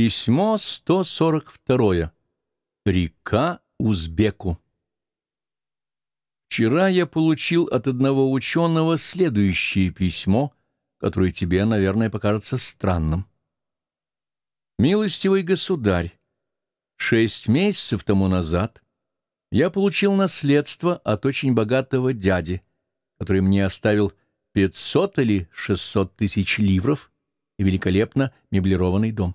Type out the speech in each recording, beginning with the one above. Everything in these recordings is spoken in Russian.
Письмо 142. Река Узбеку. Вчера я получил от одного ученого следующее письмо, которое тебе, наверное, покажется странным. Милостивый государь, шесть месяцев тому назад я получил наследство от очень богатого дяди, который мне оставил 500 или 600 тысяч ливров и великолепно меблированный дом.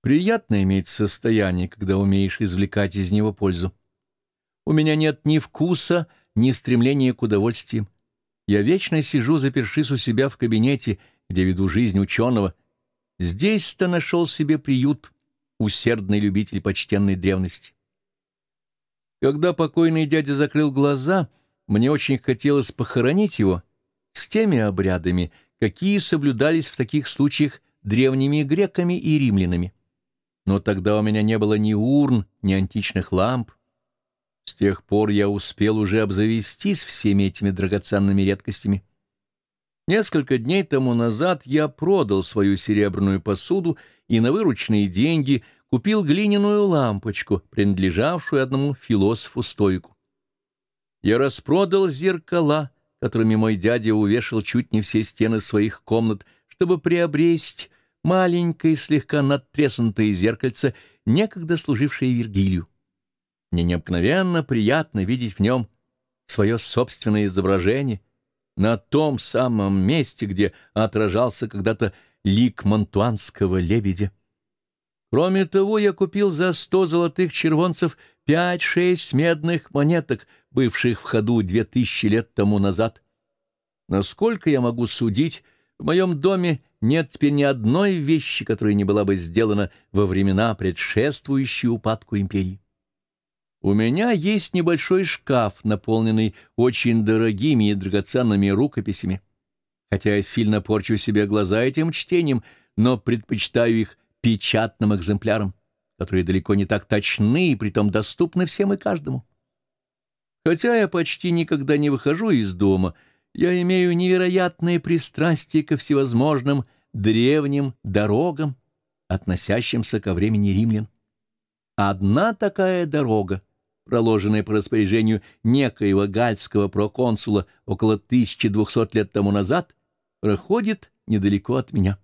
Приятно иметь состояние, когда умеешь извлекать из него пользу. У меня нет ни вкуса, ни стремления к удовольствиям. Я вечно сижу, запершись у себя в кабинете, где веду жизнь ученого. Здесь-то нашел себе приют, усердный любитель почтенной древности. Когда покойный дядя закрыл глаза, мне очень хотелось похоронить его с теми обрядами, какие соблюдались в таких случаях древними греками и римлянами но тогда у меня не было ни урн, ни античных ламп. С тех пор я успел уже обзавестись всеми этими драгоценными редкостями. Несколько дней тому назад я продал свою серебряную посуду и на вырученные деньги купил глиняную лампочку, принадлежавшую одному философу-стоику. Я распродал зеркала, которыми мой дядя увешал чуть не все стены своих комнат, чтобы приобрести маленькое, слегка надтреснутое зеркальце, некогда служившее Вергилию. Мне необыкновенно приятно видеть в нем свое собственное изображение на том самом месте, где отражался когда-то лик монтуанского лебедя. Кроме того, я купил за сто золотых червонцев пять-шесть медных монеток, бывших в ходу две тысячи лет тому назад. Насколько я могу судить, в моем доме нет теперь ни одной вещи, которая не была бы сделана во времена, предшествующие упадку империи. У меня есть небольшой шкаф, наполненный очень дорогими и драгоценными рукописями. Хотя я сильно порчу себе глаза этим чтением, но предпочитаю их печатным экземплярам, которые далеко не так точны и притом доступны всем и каждому. Хотя я почти никогда не выхожу из дома — я имею невероятное пристрастие ко всевозможным древним дорогам, относящимся ко времени римлян. Одна такая дорога, проложенная по распоряжению некоего гальского проконсула около 1200 лет тому назад, проходит недалеко от меня.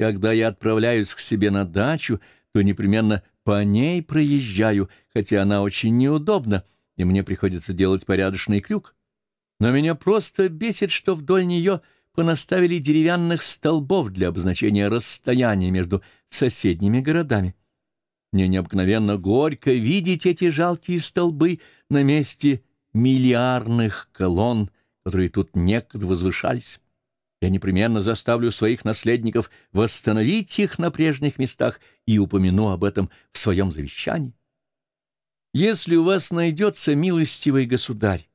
Когда я отправляюсь к себе на дачу, то непременно по ней проезжаю, хотя она очень неудобна, и мне приходится делать порядочный крюк но меня просто бесит, что вдоль нее понаставили деревянных столбов для обозначения расстояния между соседними городами. Мне необыкновенно горько видеть эти жалкие столбы на месте миллиардных колонн, которые тут некогда возвышались. Я непременно заставлю своих наследников восстановить их на прежних местах и упомяну об этом в своем завещании. Если у вас найдется милостивый государь,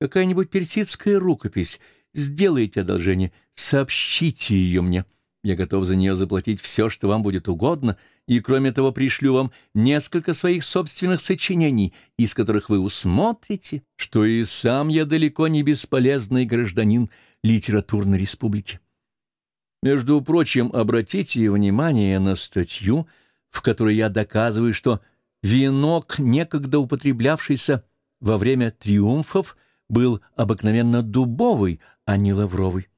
какая-нибудь персидская рукопись. Сделайте одолжение, сообщите ее мне. Я готов за нее заплатить все, что вам будет угодно, и, кроме того, пришлю вам несколько своих собственных сочинений, из которых вы усмотрите, что и сам я далеко не бесполезный гражданин литературной республики. Между прочим, обратите внимание на статью, в которой я доказываю, что венок, некогда употреблявшийся во время триумфов, был обыкновенно дубовый, а не лавровый.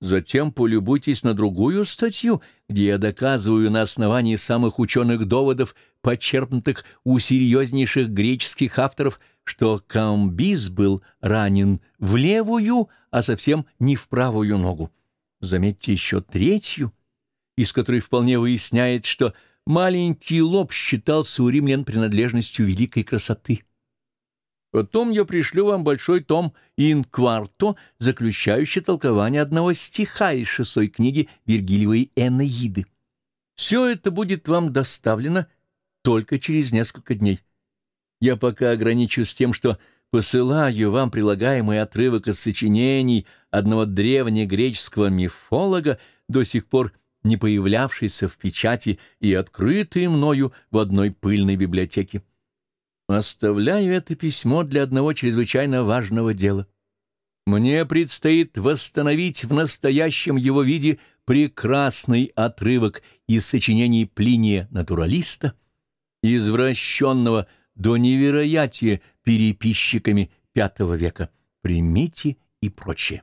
Затем полюбуйтесь на другую статью, где я доказываю на основании самых ученых доводов, почерпнутых у серьезнейших греческих авторов, что Камбис был ранен в левую, а совсем не в правую ногу. Заметьте еще третью, из которой вполне выясняет, что маленький лоб считался у римлян принадлежностью великой красоты. Потом я пришлю вам большой том «Инкварто», заключающий толкование одного стиха из шестой книги Вергилиевой «Энеиды». Все это будет вам доставлено только через несколько дней. Я пока ограничусь тем, что посылаю вам прилагаемый отрывок из сочинений одного древнегреческого мифолога, до сих пор не появлявшийся в печати и открытый мною в одной пыльной библиотеке. Оставляю это письмо для одного чрезвычайно важного дела. Мне предстоит восстановить в настоящем его виде прекрасный отрывок из сочинений Плиния натуралиста, извращенного до невероятия переписчиками V века. Примите и прочее.